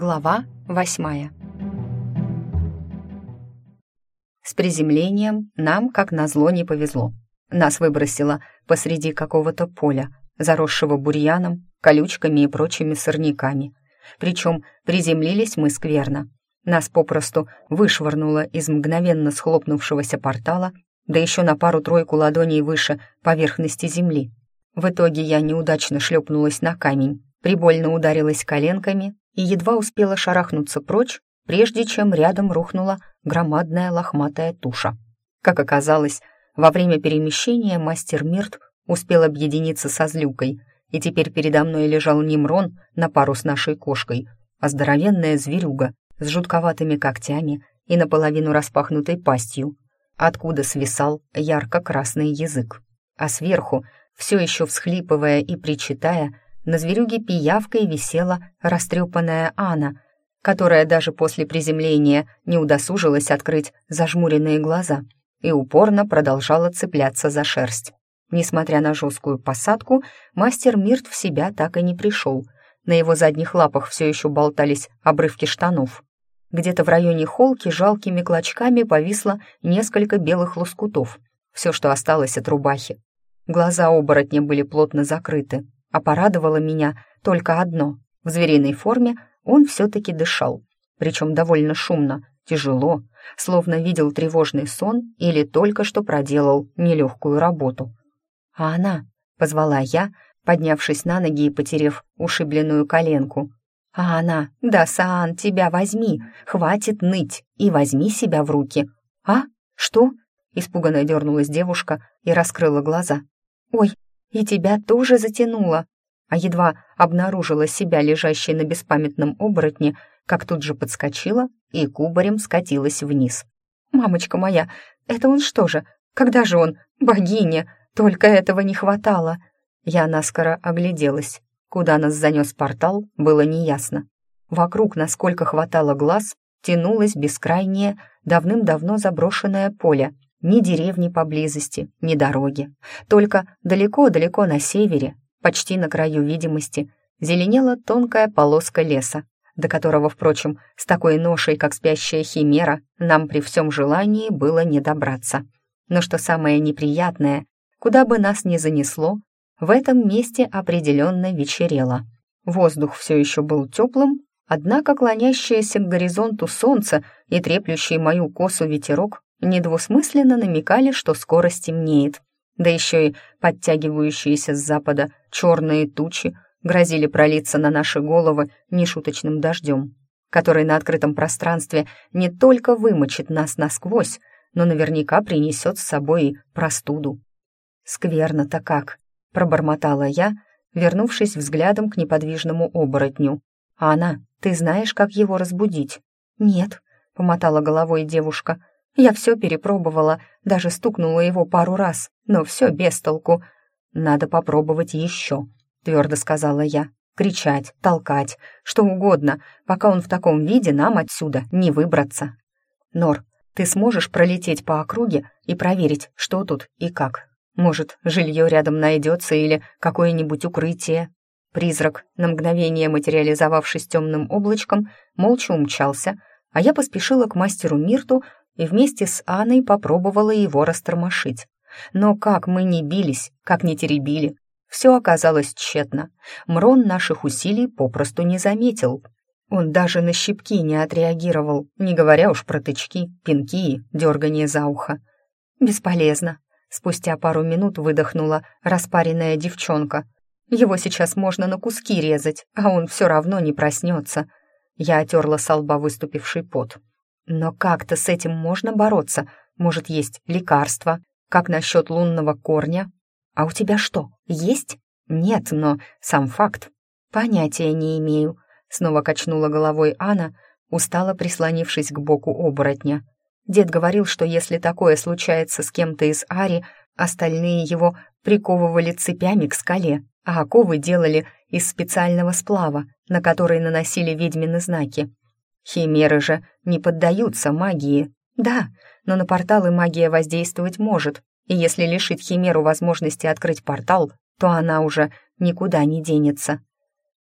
Глава восьмая. С приземлением нам, как назло, не повезло. Нас выбросило посреди какого-то поля, заросшего бурьяном, колючками и прочими сорняками. Причем приземлились мы скверно. Нас попросту вышвырнуло из мгновенно схлопнувшегося портала, да еще на пару-тройку ладоней выше поверхности земли. В итоге я неудачно шлепнулась на камень, прибольно ударилась коленками и едва успела шарахнуться прочь, прежде чем рядом рухнула громадная лохматая туша. Как оказалось, во время перемещения мастер Мирт успел объединиться со злюкой, и теперь передо мной лежал Нимрон на пару с нашей кошкой, а здоровенная зверюга с жутковатыми когтями и наполовину распахнутой пастью, откуда свисал ярко-красный язык. А сверху, все еще всхлипывая и причитая, на зверюге пиявкой висела растрепанная Анна, которая даже после приземления не удосужилась открыть зажмуренные глаза и упорно продолжала цепляться за шерсть. Несмотря на жесткую посадку, мастер Мирт в себя так и не пришел. На его задних лапах все еще болтались обрывки штанов. Где-то в районе холки жалкими клочками повисло несколько белых лоскутов. Все, что осталось от рубахи. Глаза оборотня были плотно закрыты, а порадовало меня только одно. В звериной форме он все-таки дышал, причем довольно шумно, тяжело, словно видел тревожный сон или только что проделал нелегкую работу. «А она?» — позвала я, поднявшись на ноги и потерев ушибленную коленку. «А она? Да, Саан, тебя возьми, хватит ныть и возьми себя в руки». «А? Что?» — испуганно дернулась девушка и раскрыла глаза. «Ой, и тебя тоже затянуло!» А едва обнаружила себя лежащей на беспамятном оборотне, как тут же подскочила и кубарем скатилась вниз. «Мамочка моя, это он что же? Когда же он? Богиня! Только этого не хватало!» Я наскоро огляделась. Куда нас занес портал, было неясно. Вокруг, насколько хватало глаз, тянулось бескрайнее, давным-давно заброшенное поле — ни деревни поблизости, ни дороги. Только далеко-далеко на севере, почти на краю видимости, зеленела тонкая полоска леса, до которого, впрочем, с такой ношей, как спящая химера, нам при всем желании было не добраться. Но что самое неприятное, куда бы нас ни занесло, в этом месте определенно вечерело. Воздух все еще был теплым, однако клонящееся к горизонту солнце и треплющий мою косу ветерок недвусмысленно намекали, что скоро стемнеет. Да еще и подтягивающиеся с запада черные тучи грозили пролиться на наши головы нешуточным дождем, который на открытом пространстве не только вымочит нас насквозь, но наверняка принесет с собой и простуду. «Скверно-то как!» — пробормотала я, вернувшись взглядом к неподвижному оборотню. «Анна, ты знаешь, как его разбудить?» «Нет», — помотала головой девушка, — я все перепробовала, даже стукнула его пару раз, но все без толку. «Надо попробовать еще», — твердо сказала я. «Кричать, толкать, что угодно, пока он в таком виде, нам отсюда не выбраться». «Нор, ты сможешь пролететь по округе и проверить, что тут и как? Может, жилье рядом найдется или какое-нибудь укрытие?» Призрак, на мгновение материализовавшись темным облачком, молча умчался, а я поспешила к мастеру Мирту, и вместе с Анной попробовала его растормошить. Но как мы не бились, как не теребили, все оказалось тщетно. Мрон наших усилий попросту не заметил. Он даже на щипки не отреагировал, не говоря уж про тычки, пинки и дергание за ухо. «Бесполезно», — спустя пару минут выдохнула распаренная девчонка. «Его сейчас можно на куски резать, а он все равно не проснется». Я отерла со лба выступивший пот. Но как-то с этим можно бороться. Может, есть лекарство? Как насчет лунного корня? А у тебя что, есть? Нет, но сам факт. Понятия не имею. Снова качнула головой Анна, устало прислонившись к боку оборотня. Дед говорил, что если такое случается с кем-то из Ари, остальные его приковывали цепями к скале, а оковы делали из специального сплава, на который наносили ведьмины знаки. Химеры же не поддаются магии. Да, но на порталы магия воздействовать может, и если лишить Химеру возможности открыть портал, то она уже никуда не денется.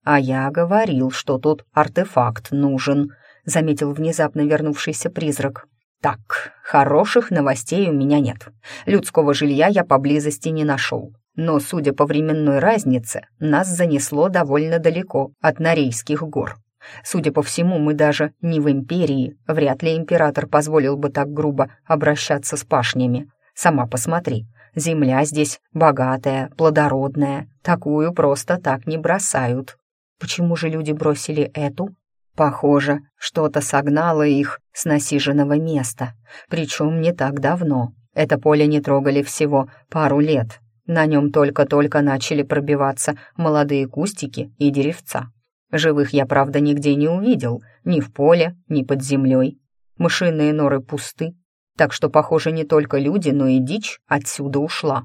«А я говорил, что тут артефакт нужен», — заметил внезапно вернувшийся призрак. «Так, хороших новостей у меня нет. Людского жилья я поблизости не нашел. Но, судя по временной разнице, нас занесло довольно далеко от Норейских гор. Судя по всему, мы даже не в империи. Вряд ли император позволил бы так грубо обращаться с пашнями. Сама посмотри, земля здесь богатая, плодородная. Такую просто так не бросают. Почему же люди бросили эту? Похоже, что-то согнало их с насиженного места. Причем не так давно. Это поле не трогали всего пару лет. На нем только-только начали пробиваться молодые кустики и деревца. Живых я, правда, нигде не увидел, ни в поле, ни под землей. Мышиные норы пусты, так что, похоже, не только люди, но и дичь отсюда ушла.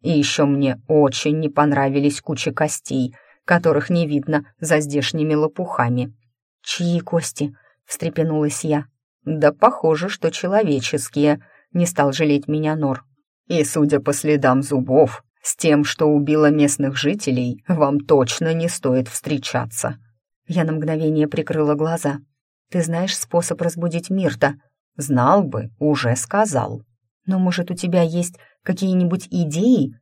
И еще мне очень не понравились кучи костей, которых не видно за здешними лопухами. «Чьи кости?» — встрепенулась я. «Да похоже, что человеческие», — не стал жалеть меня Нор. «И, судя по следам зубов, с тем, что убило местных жителей, вам точно не стоит встречаться». Я на мгновение прикрыла глаза. «Ты знаешь способ разбудить Мирта?» «Знал бы, уже сказал». «Но, может, у тебя есть какие-нибудь идеи?»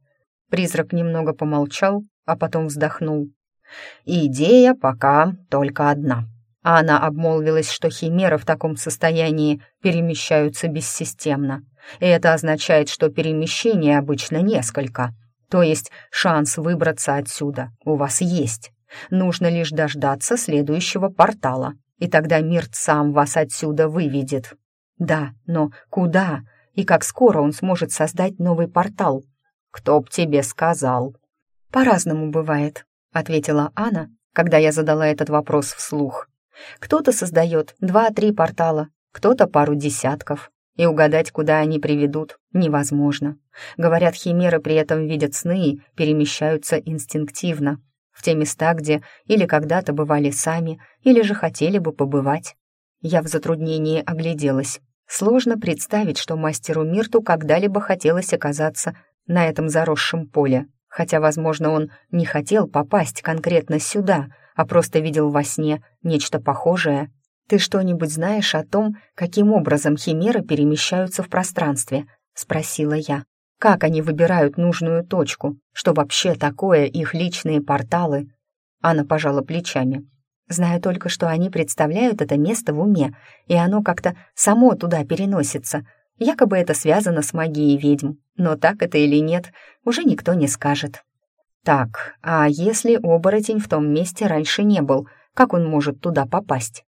Призрак немного помолчал, а потом вздохнул. «Идея пока только одна». Она обмолвилась, что химеры в таком состоянии перемещаются бессистемно. И это означает, что перемещений обычно несколько. То есть шанс выбраться отсюда у вас есть. Нужно лишь дождаться следующего портала, и тогда Мирт сам вас отсюда выведет. Да, но куда? И как скоро он сможет создать новый портал? Кто б тебе сказал? По-разному бывает, ответила Анна, когда я задала этот вопрос вслух. Кто-то создает два-три портала, кто-то пару десятков, и угадать, куда они приведут, невозможно. Говорят, химеры при этом видят сны и перемещаются инстинктивно, в те места, где или когда-то бывали сами, или же хотели бы побывать. Я в затруднении огляделась. Сложно представить, что мастеру Мирту когда-либо хотелось оказаться на этом заросшем поле, хотя, возможно, он не хотел попасть конкретно сюда, а просто видел во сне нечто похожее. «Ты что-нибудь знаешь о том, каким образом химеры перемещаются в пространстве?» — спросила я. Как они выбирают нужную точку? Что вообще такое их личные порталы? Анна пожала плечами. Знаю только, что они представляют это место в уме, и оно как-то само туда переносится. Якобы это связано с магией ведьм, но так это или нет, уже никто не скажет. Так, а если оборотень в том месте раньше не был, как он может туда попасть?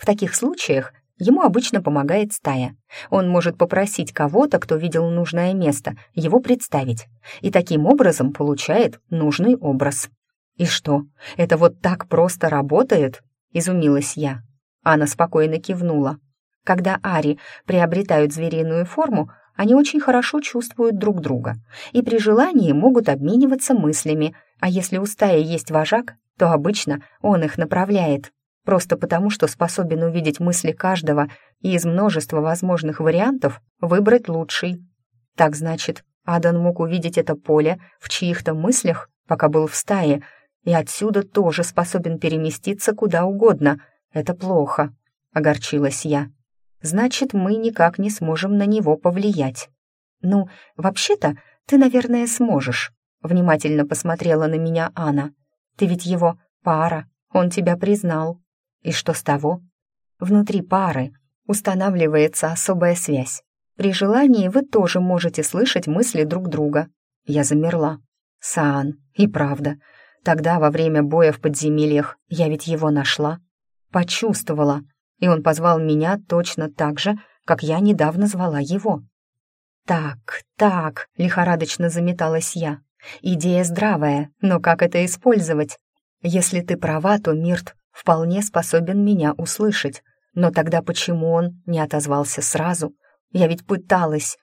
В таких случаях Ему обычно помогает стая. Он может попросить кого-то, кто видел нужное место, его представить, и таким образом получает нужный образ. «И что, это вот так просто работает?» — изумилась я. Анна спокойно кивнула. Когда ари приобретают звериную форму, они очень хорошо чувствуют друг друга и при желании могут обмениваться мыслями, а если у стаи есть вожак, то обычно он их направляет просто потому, что способен увидеть мысли каждого и из множества возможных вариантов выбрать лучший. Так значит, Адан мог увидеть это поле в чьих-то мыслях, пока был в стае, и отсюда тоже способен переместиться куда угодно. Это плохо, — огорчилась я. Значит, мы никак не сможем на него повлиять. Ну, вообще-то, ты, наверное, сможешь, — внимательно посмотрела на меня Анна. Ты ведь его пара, он тебя признал. И что с того? Внутри пары устанавливается особая связь. При желании вы тоже можете слышать мысли друг друга. Я замерла. Саан, и правда. Тогда, во время боя в подземельях, я ведь его нашла. Почувствовала. И он позвал меня точно так же, как я недавно звала его. «Так, так», — лихорадочно заметалась я. «Идея здравая, но как это использовать? Если ты права, то Мирт вполне способен меня услышать. Но тогда почему он не отозвался сразу? Я ведь пыталась.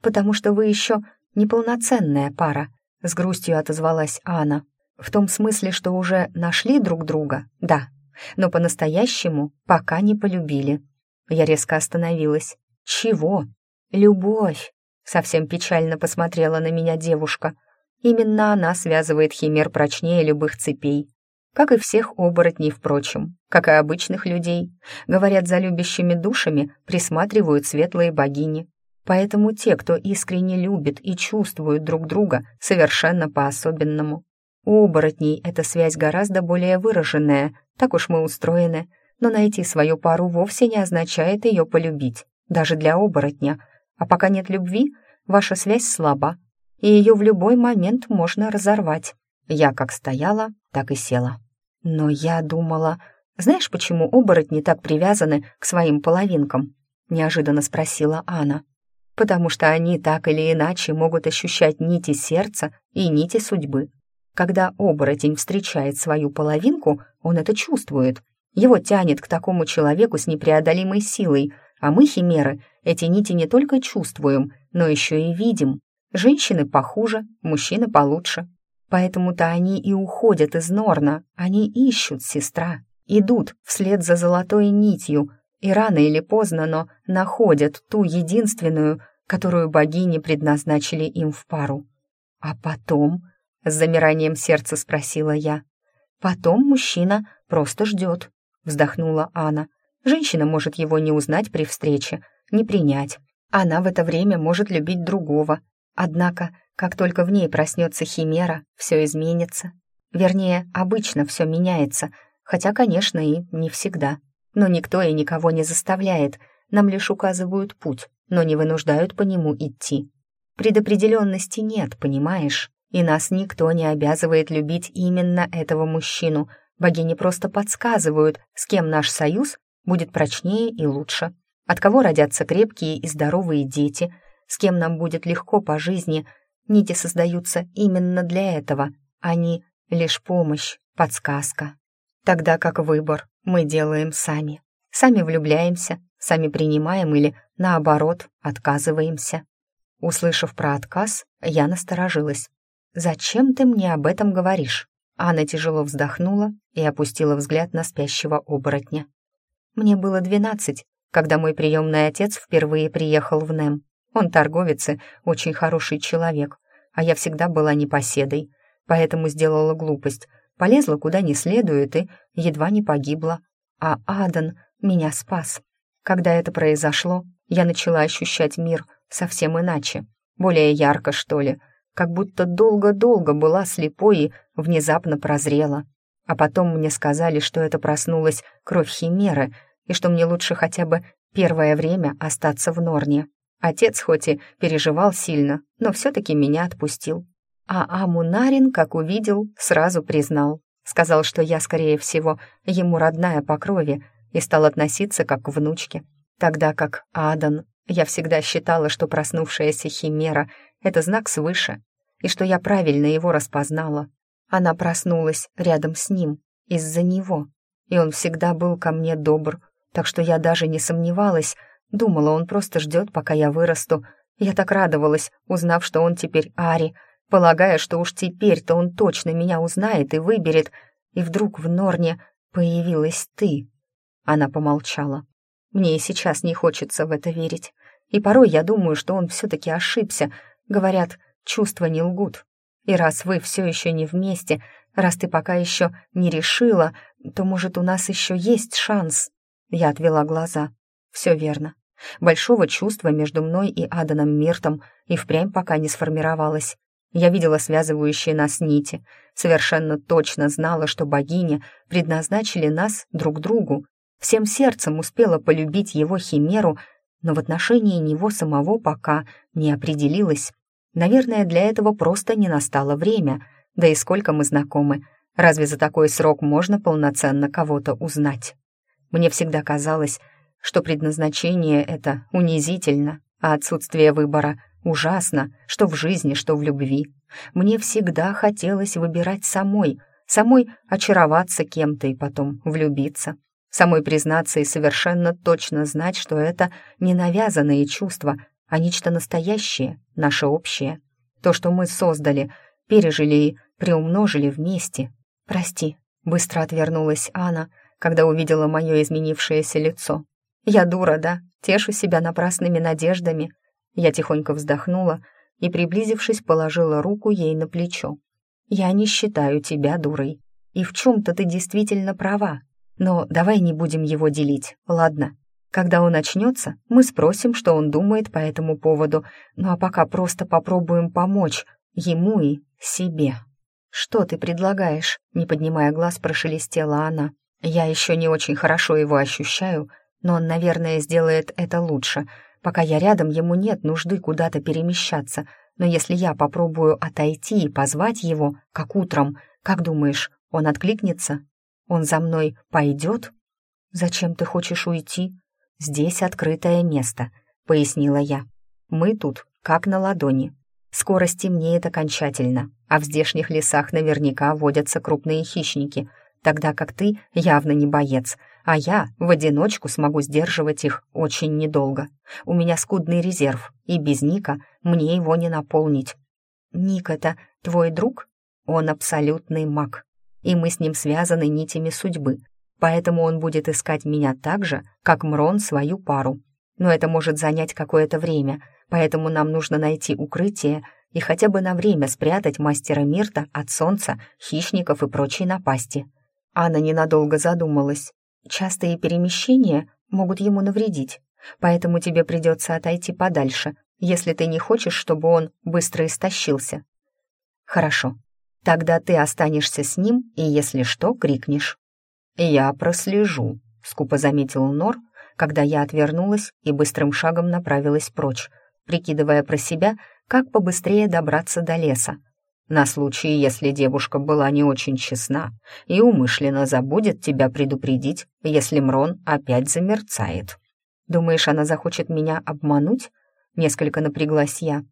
Потому что вы еще неполноценная пара, с грустью отозвалась Анна. В том смысле, что уже нашли друг друга, да, но по-настоящему пока не полюбили. Я резко остановилась. Чего? Любовь. Совсем печально посмотрела на меня девушка. Именно она связывает химер прочнее любых цепей. Как и всех оборотней, впрочем, как и обычных людей. Говорят, за любящими душами присматривают светлые богини. Поэтому те, кто искренне любит и чувствует друг друга, совершенно по-особенному. У оборотней эта связь гораздо более выраженная, так уж мы устроены, но найти свою пару вовсе не означает ее полюбить, даже для оборотня. А пока нет любви, ваша связь слаба, и ее в любой момент можно разорвать. Я как стояла, так и села. Но я думала... Знаешь, почему оборотни так привязаны к своим половинкам? Неожиданно спросила Анна. Потому что они так или иначе могут ощущать нити сердца и нити судьбы. Когда оборотень встречает свою половинку, он это чувствует. Его тянет к такому человеку с непреодолимой силой, а мы, химеры, эти нити не только чувствуем, но еще и видим. Женщины похуже, мужчины получше. Поэтому-то они и уходят из Норна, они ищут сестра, идут вслед за золотой нитью, и рано или поздно, но находят ту единственную, которую богини предназначили им в пару. А потом, с замиранием сердца спросила я, потом мужчина просто ждет, вздохнула Анна. Женщина может его не узнать при встрече, не принять. Она в это время может любить другого, Однако, как только в ней проснется химера, все изменится. Вернее, обычно все меняется, хотя, конечно, и не всегда. Но никто и никого не заставляет, нам лишь указывают путь, но не вынуждают по нему идти. Предопределенности нет, понимаешь? И нас никто не обязывает любить именно этого мужчину. Богини просто подсказывают, с кем наш союз будет прочнее и лучше. От кого родятся крепкие и здоровые дети – с кем нам будет легко по жизни, нити создаются именно для этого, они — лишь помощь, подсказка. Тогда как выбор мы делаем сами. Сами влюбляемся, сами принимаем или, наоборот, отказываемся. Услышав про отказ, я насторожилась. «Зачем ты мне об этом говоришь?» Анна тяжело вздохнула и опустила взгляд на спящего оборотня. «Мне было двенадцать, когда мой приемный отец впервые приехал в Нем. Он торговец и очень хороший человек, а я всегда была непоседой, поэтому сделала глупость, полезла куда не следует и едва не погибла. А Адан меня спас. Когда это произошло, я начала ощущать мир совсем иначе, более ярко, что ли, как будто долго-долго была слепой и внезапно прозрела. А потом мне сказали, что это проснулась кровь Химеры, и что мне лучше хотя бы первое время остаться в Норне. Отец хоть и переживал сильно, но все-таки меня отпустил. А Амунарин, как увидел, сразу признал. Сказал, что я, скорее всего, ему родная по крови, и стал относиться как к внучке. Тогда как Адан, я всегда считала, что проснувшаяся химера — это знак свыше, и что я правильно его распознала. Она проснулась рядом с ним, из-за него, и он всегда был ко мне добр, так что я даже не сомневалась, Думала, он просто ждет, пока я вырасту. Я так радовалась, узнав, что он теперь Ари, полагая, что уж теперь-то он точно меня узнает и выберет. И вдруг в Норне появилась ты. Она помолчала. Мне и сейчас не хочется в это верить. И порой я думаю, что он все-таки ошибся. Говорят, чувства не лгут. И раз вы все еще не вместе, раз ты пока еще не решила, то, может, у нас еще есть шанс. Я отвела глаза. Все верно. Большого чувства между мной и Аданом Миртом и впрямь пока не сформировалось. Я видела связывающие нас нити, совершенно точно знала, что богини предназначили нас друг другу, всем сердцем успела полюбить его химеру, но в отношении него самого пока не определилась. Наверное, для этого просто не настало время, да и сколько мы знакомы. Разве за такой срок можно полноценно кого-то узнать? Мне всегда казалось, что предназначение это унизительно, а отсутствие выбора ужасно, что в жизни, что в любви. Мне всегда хотелось выбирать самой, самой очароваться кем-то и потом влюбиться, самой признаться и совершенно точно знать, что это не навязанные чувства, а нечто настоящее, наше общее. То, что мы создали, пережили и приумножили вместе. «Прости», — быстро отвернулась Анна, когда увидела мое изменившееся лицо. Я дура, да, тешу себя напрасными надеждами. Я тихонько вздохнула и, приблизившись, положила руку ей на плечо. Я не считаю тебя дурой. и в чем-то ты действительно права. Но давай не будем его делить, ладно? Когда он очнется, мы спросим, что он думает по этому поводу, ну а пока просто попробуем помочь ему и себе. «Что ты предлагаешь?» — не поднимая глаз, прошелестела она. «Я еще не очень хорошо его ощущаю, но он, наверное, сделает это лучше. Пока я рядом, ему нет нужды куда-то перемещаться, но если я попробую отойти и позвать его, как утром, как думаешь, он откликнется? Он за мной пойдет? Зачем ты хочешь уйти? Здесь открытое место, пояснила я. Мы тут как на ладони. Скоро стемнеет окончательно, а в здешних лесах наверняка водятся крупные хищники, тогда как ты явно не боец, а я в одиночку смогу сдерживать их очень недолго. У меня скудный резерв, и без Ника мне его не наполнить. Ник — это твой друг? Он абсолютный маг, и мы с ним связаны нитями судьбы, поэтому он будет искать меня так же, как Мрон свою пару. Но это может занять какое-то время, поэтому нам нужно найти укрытие и хотя бы на время спрятать мастера Мирта от солнца, хищников и прочей напасти. Анна ненадолго задумалась. Частые перемещения могут ему навредить, поэтому тебе придется отойти подальше, если ты не хочешь, чтобы он быстро истощился. Хорошо, Тогда ты останешься с ним и, если что, крикнешь». «Я прослежу», — скупо заметил Нор, когда я отвернулась и быстрым шагом направилась прочь, прикидывая про себя, как побыстрее добраться до леса. На случай, если девушка была не очень честна и умышленно забудет тебя предупредить, если Мрон опять замерцает. «Думаешь, она захочет меня обмануть?» Несколько напряглась я.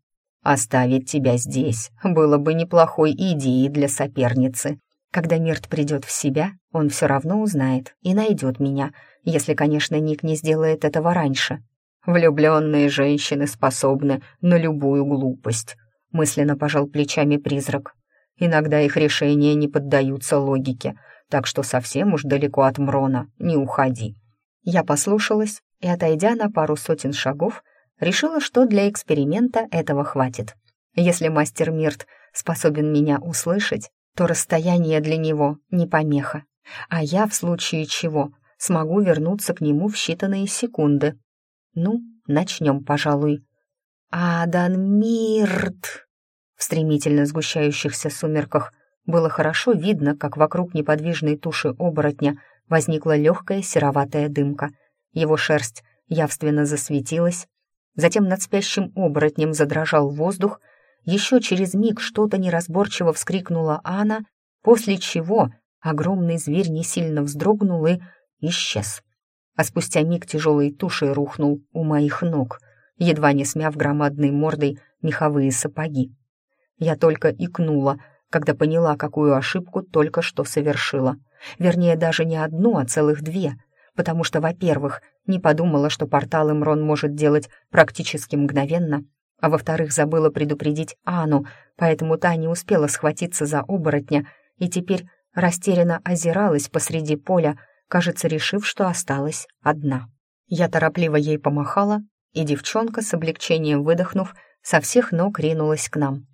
Оставить тебя здесь было бы неплохой идеей для соперницы. Когда Мирт придет в себя, он все равно узнает и найдет меня, если, конечно, Ник не сделает этого раньше. Влюбленные женщины способны на любую глупость, мысленно пожал плечами призрак. Иногда их решения не поддаются логике, так что совсем уж далеко от Мрона не уходи. Я послушалась и, отойдя на пару сотен шагов, решила, что для эксперимента этого хватит. Если мастер Мирт способен меня услышать, то расстояние для него не помеха, а я в случае чего смогу вернуться к нему в считанные секунды. Ну, начнем, пожалуй. «Адан Мирт!» В стремительно сгущающихся сумерках было хорошо видно, как вокруг неподвижной туши оборотня возникла легкая сероватая дымка. Его шерсть явственно засветилась, Затем над спящим оборотнем задрожал воздух, еще через миг что-то неразборчиво вскрикнула Анна, после чего огромный зверь не сильно вздрогнул и исчез. А спустя миг тяжелой тушей рухнул у моих ног, едва не смяв громадной мордой меховые сапоги. Я только икнула, когда поняла, какую ошибку только что совершила. Вернее, даже не одну, а целых две — потому что, во-первых, не подумала, что портал Имрон может делать практически мгновенно, а во-вторых, забыла предупредить Ану, поэтому та не успела схватиться за оборотня и теперь растерянно озиралась посреди поля, кажется, решив, что осталась одна. Я торопливо ей помахала, и девчонка, с облегчением выдохнув, со всех ног ринулась к нам.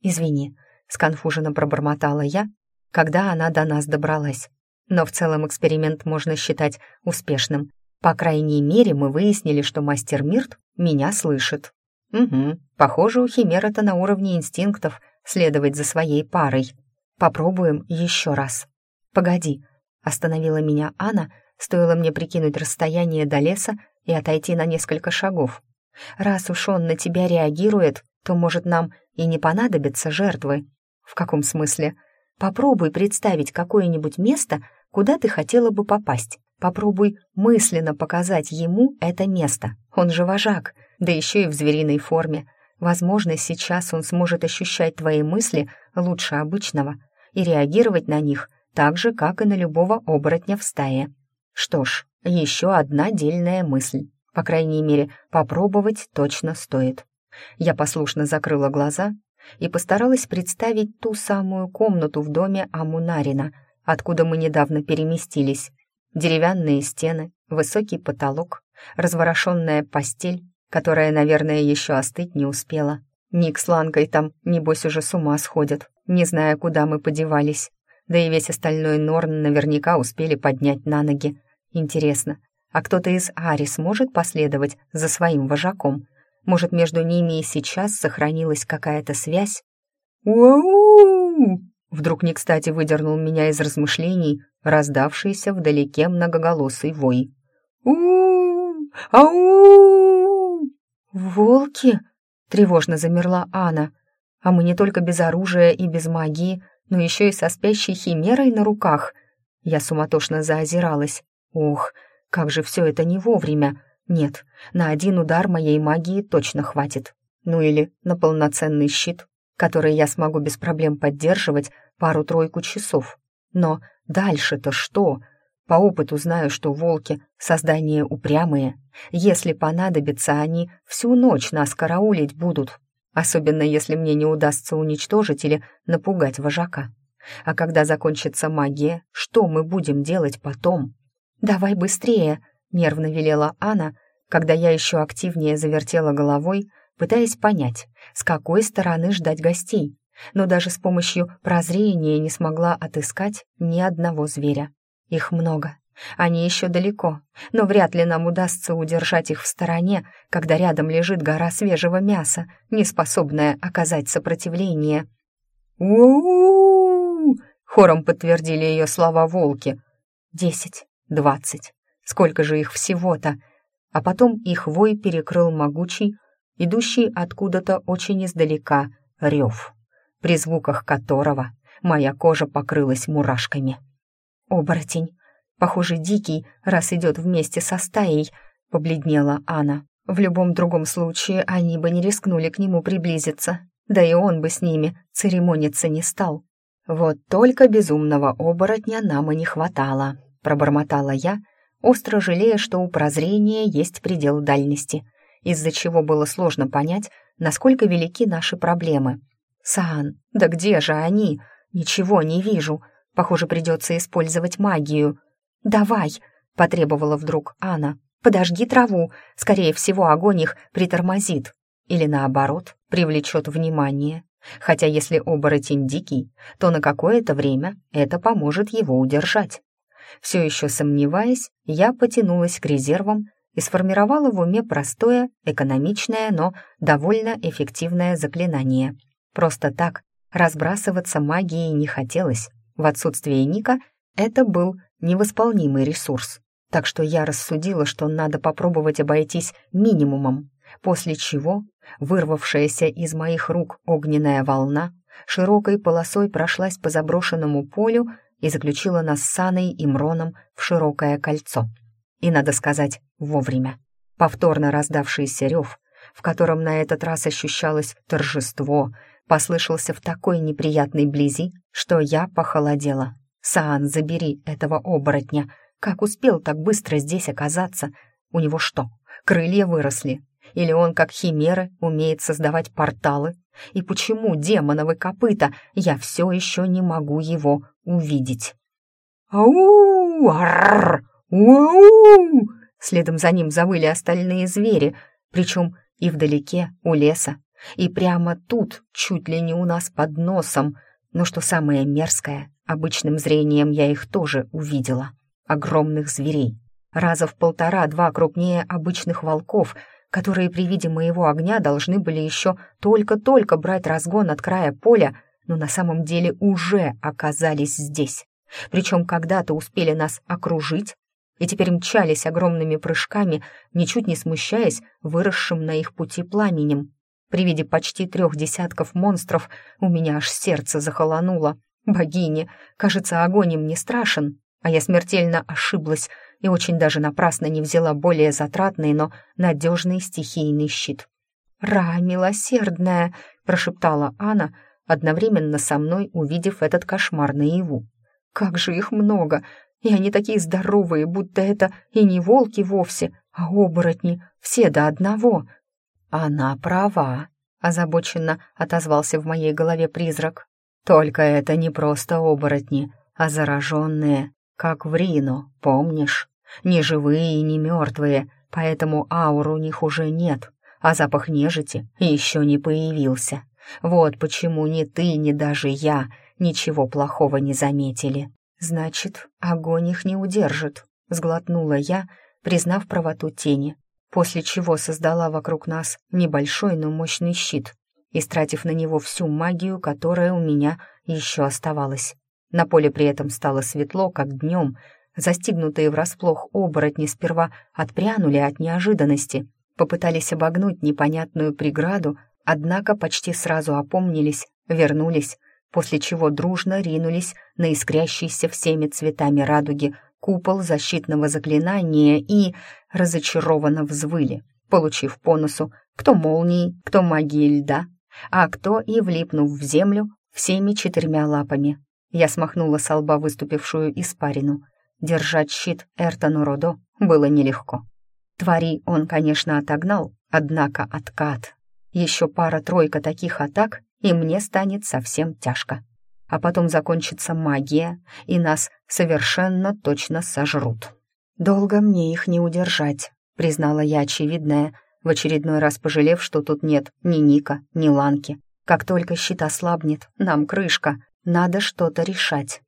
«Извини», — сконфуженно пробормотала я, когда она до нас добралась но в целом эксперимент можно считать успешным. По крайней мере, мы выяснили, что мастер Мирт меня слышит. Угу, похоже, у Химер это на уровне инстинктов следовать за своей парой. Попробуем еще раз. Погоди, остановила меня Анна, стоило мне прикинуть расстояние до леса и отойти на несколько шагов. Раз уж он на тебя реагирует, то, может, нам и не понадобятся жертвы. В каком смысле? Попробуй представить какое-нибудь место, куда ты хотела бы попасть. Попробуй мысленно показать ему это место. Он же вожак, да еще и в звериной форме. Возможно, сейчас он сможет ощущать твои мысли лучше обычного и реагировать на них так же, как и на любого оборотня в стае. Что ж, еще одна дельная мысль. По крайней мере, попробовать точно стоит. Я послушно закрыла глаза и постаралась представить ту самую комнату в доме Амунарина — откуда мы недавно переместились. Деревянные стены, высокий потолок, разворошенная постель, которая, наверное, еще остыть не успела. Ник с Ланкой там, небось, уже с ума сходят, не зная, куда мы подевались. Да и весь остальной Норн наверняка успели поднять на ноги. Интересно, а кто-то из Ари сможет последовать за своим вожаком? Может, между ними и сейчас сохранилась какая-то связь? «Уау!» Вдруг не кстати выдернул меня из размышлений раздавшийся вдалеке многоголосый вой. у Ау!» «Волки!» — тревожно замерла Анна. «А мы не только без оружия и без магии, но еще и со спящей химерой на руках». Я суматошно заозиралась. «Ох, как же все это не вовремя! Нет, на один удар моей магии точно хватит. Ну или на полноценный щит, который я смогу без проблем поддерживать пару-тройку часов. Но дальше-то что?» По опыту знаю, что волки — создания упрямые. Если понадобится, они всю ночь нас караулить будут, особенно если мне не удастся уничтожить или напугать вожака. А когда закончится магия, что мы будем делать потом? «Давай быстрее», — нервно велела Анна, когда я еще активнее завертела головой, пытаясь понять, с какой стороны ждать гостей, но даже с помощью прозрения не смогла отыскать ни одного зверя. Их много. Они еще далеко, но вряд ли нам удастся удержать их в стороне, когда рядом лежит гора свежего мяса, не способная оказать сопротивление. у хором подтвердили ее слова волки. «Десять, двадцать. Сколько же их всего-то?» А потом их вой перекрыл могучий, идущий откуда-то очень издалека, рев, при звуках которого моя кожа покрылась мурашками. «Оборотень! Похоже, дикий, раз идет вместе со стаей», — побледнела Анна. «В любом другом случае они бы не рискнули к нему приблизиться, да и он бы с ними церемониться не стал». «Вот только безумного оборотня нам и не хватало», — пробормотала я, остро жалея, что у прозрения есть предел дальности, из-за чего было сложно понять, насколько велики наши проблемы. «Сан, да где же они? Ничего не вижу», Похоже, придется использовать магию. «Давай!» — потребовала вдруг Анна. «Подожги траву. Скорее всего, огонь их притормозит. Или наоборот, привлечет внимание. Хотя если оборотень дикий, то на какое-то время это поможет его удержать». Все еще сомневаясь, я потянулась к резервам и сформировала в уме простое, экономичное, но довольно эффективное заклинание. Просто так разбрасываться магией не хотелось. В отсутствие Ника это был невосполнимый ресурс, так что я рассудила, что надо попробовать обойтись минимумом, после чего вырвавшаяся из моих рук огненная волна широкой полосой прошлась по заброшенному полю и заключила нас с Саной и Мроном в широкое кольцо. И, надо сказать, вовремя. Повторно раздавшийся рев, в котором на этот раз ощущалось торжество, послышался в такой неприятной близи, что я похолодела. «Саан, забери этого оборотня! Как успел так быстро здесь оказаться? У него что, крылья выросли? Или он, как химеры, умеет создавать порталы? И почему демоновы копыта я все еще не могу его увидеть?» «Ау! Арррр! Уау!» Следом за ним завыли остальные звери, причем и вдалеке, у леса, и прямо тут, чуть ли не у нас под носом. Но что самое мерзкое, обычным зрением я их тоже увидела. Огромных зверей. Раза в полтора-два крупнее обычных волков, которые при виде моего огня должны были еще только-только брать разгон от края поля, но на самом деле уже оказались здесь. Причем когда-то успели нас окружить, и теперь мчались огромными прыжками, ничуть не смущаясь выросшим на их пути пламенем. При виде почти трех десятков монстров у меня аж сердце захолонуло. Богини, кажется, огонь им не страшен, а я смертельно ошиблась и очень даже напрасно не взяла более затратный, но надежный стихийный щит. «Ра, милосердная!» — прошептала Анна, одновременно со мной увидев этот кошмар наяву. «Как же их много! И они такие здоровые, будто это и не волки вовсе, а оборотни, все до одного!» «Она права», — озабоченно отозвался в моей голове призрак. «Только это не просто оборотни, а зараженные, как в Рино, помнишь? Не живые и не мертвые, поэтому аур у них уже нет, а запах нежити еще не появился. Вот почему ни ты, ни даже я ничего плохого не заметили. «Значит, огонь их не удержит», — сглотнула я, признав правоту тени, после чего создала вокруг нас небольшой, но мощный щит, истратив на него всю магию, которая у меня еще оставалась. На поле при этом стало светло, как днем. Застигнутые врасплох оборотни сперва отпрянули от неожиданности, попытались обогнуть непонятную преграду, однако почти сразу опомнились, вернулись, после чего дружно ринулись на искрящийся всеми цветами радуги купол защитного заклинания и разочарованно взвыли, получив по носу кто молнией, кто магией льда, а кто и влипнув в землю всеми четырьмя лапами. Я смахнула с лба выступившую испарину. Держать щит Эртону Родо было нелегко. Твари он, конечно, отогнал, однако откат. Еще пара-тройка таких атак, и мне станет совсем тяжко. А потом закончится магия, и нас совершенно точно сожрут. «Долго мне их не удержать», — признала я очевидное, в очередной раз пожалев, что тут нет ни Ника, ни Ланки. Как только щит ослабнет, нам крышка, надо что-то решать.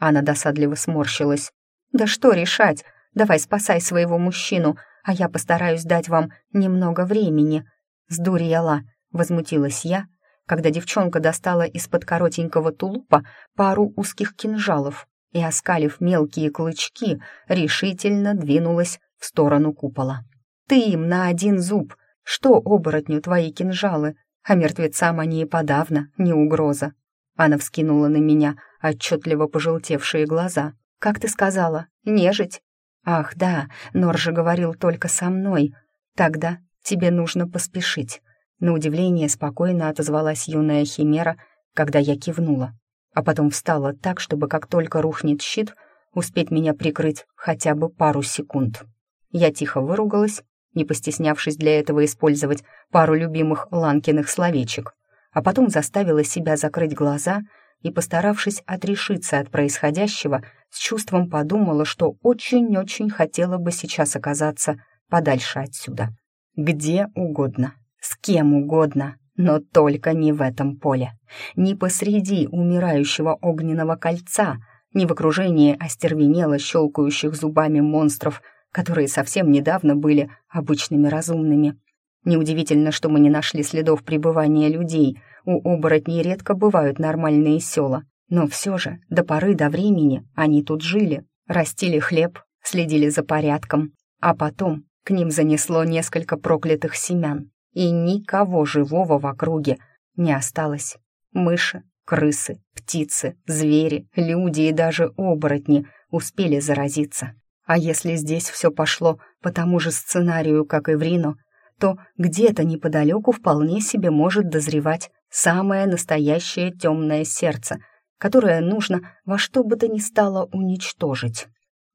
Она досадливо сморщилась. «Да что решать? Давай спасай своего мужчину, а я постараюсь дать вам немного времени». Сдурела, возмутилась я, когда девчонка достала из-под коротенького тулупа пару узких кинжалов и, оскалив мелкие клычки, решительно двинулась в сторону купола. «Ты им на один зуб! Что оборотню твои кинжалы? А мертвецам они и подавно не угроза!» Она вскинула на меня отчетливо пожелтевшие глаза. «Как ты сказала? Нежить?» «Ах, да, Нор же говорил только со мной. Тогда тебе нужно поспешить. На удивление спокойно отозвалась юная химера, когда я кивнула, а потом встала так, чтобы как только рухнет щит, успеть меня прикрыть хотя бы пару секунд. Я тихо выругалась, не постеснявшись для этого использовать пару любимых Ланкиных словечек, а потом заставила себя закрыть глаза и, постаравшись отрешиться от происходящего, с чувством подумала, что очень-очень хотела бы сейчас оказаться подальше отсюда. Где угодно, с кем угодно, но только не в этом поле, не посреди умирающего огненного кольца, не в окружении остервенело щелкающих зубами монстров, которые совсем недавно были обычными разумными. Неудивительно, что мы не нашли следов пребывания людей, у оборотней редко бывают нормальные села, но все же до поры до времени они тут жили, растили хлеб, следили за порядком, а потом к ним занесло несколько проклятых семян, и никого живого в округе не осталось. Мыши, крысы, птицы, звери, люди и даже оборотни успели заразиться. А если здесь все пошло по тому же сценарию, как и в Рино, то где-то неподалеку вполне себе может дозревать самое настоящее темное сердце, которое нужно во что бы то ни стало уничтожить.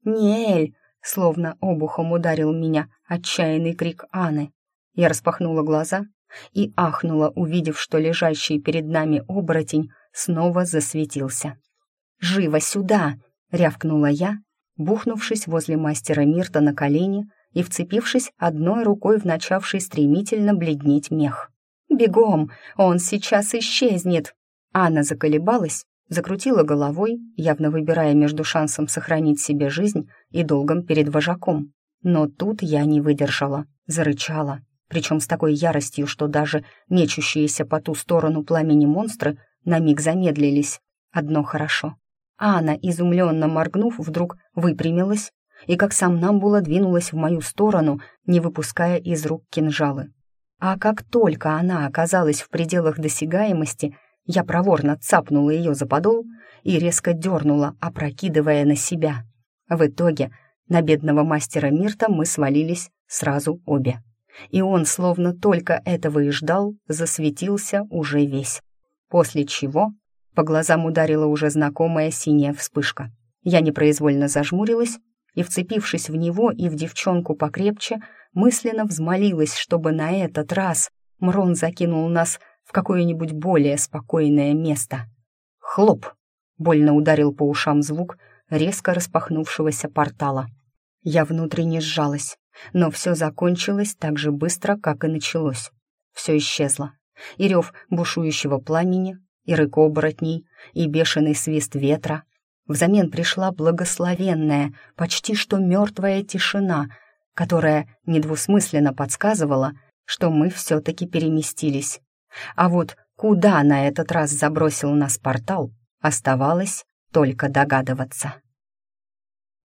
«Неэль!» — словно обухом ударил меня отчаянный крик Анны. Я распахнула глаза и ахнула, увидев, что лежащий перед нами оборотень снова засветился. «Живо сюда!» — рявкнула я, бухнувшись возле мастера Мирта на колени и вцепившись одной рукой в начавший стремительно бледнеть мех. «Бегом! Он сейчас исчезнет!» Анна заколебалась, закрутила головой, явно выбирая между шансом сохранить себе жизнь и долгом перед вожаком. Но тут я не выдержала, зарычала, причем с такой яростью, что даже мечущиеся по ту сторону пламени монстры на миг замедлились. Одно хорошо. Анна, изумленно моргнув, вдруг выпрямилась и как сам Намбула двинулась в мою сторону, не выпуская из рук кинжалы. А как только она оказалась в пределах досягаемости, я проворно цапнула ее за подол и резко дернула, опрокидывая на себя. В итоге на бедного мастера Мирта мы свалились сразу обе и он, словно только этого и ждал, засветился уже весь. После чего по глазам ударила уже знакомая синяя вспышка. Я непроизвольно зажмурилась и, вцепившись в него и в девчонку покрепче, мысленно взмолилась, чтобы на этот раз Мрон закинул нас в какое-нибудь более спокойное место. Хлоп! Больно ударил по ушам звук резко распахнувшегося портала. Я внутренне сжалась, но все закончилось так же быстро, как и началось. Все исчезло. И рев бушующего пламени, и рык оборотней, и бешеный свист ветра. Взамен пришла благословенная, почти что мертвая тишина, которая недвусмысленно подсказывала, что мы все-таки переместились. А вот куда на этот раз забросил нас портал, оставалось только догадываться.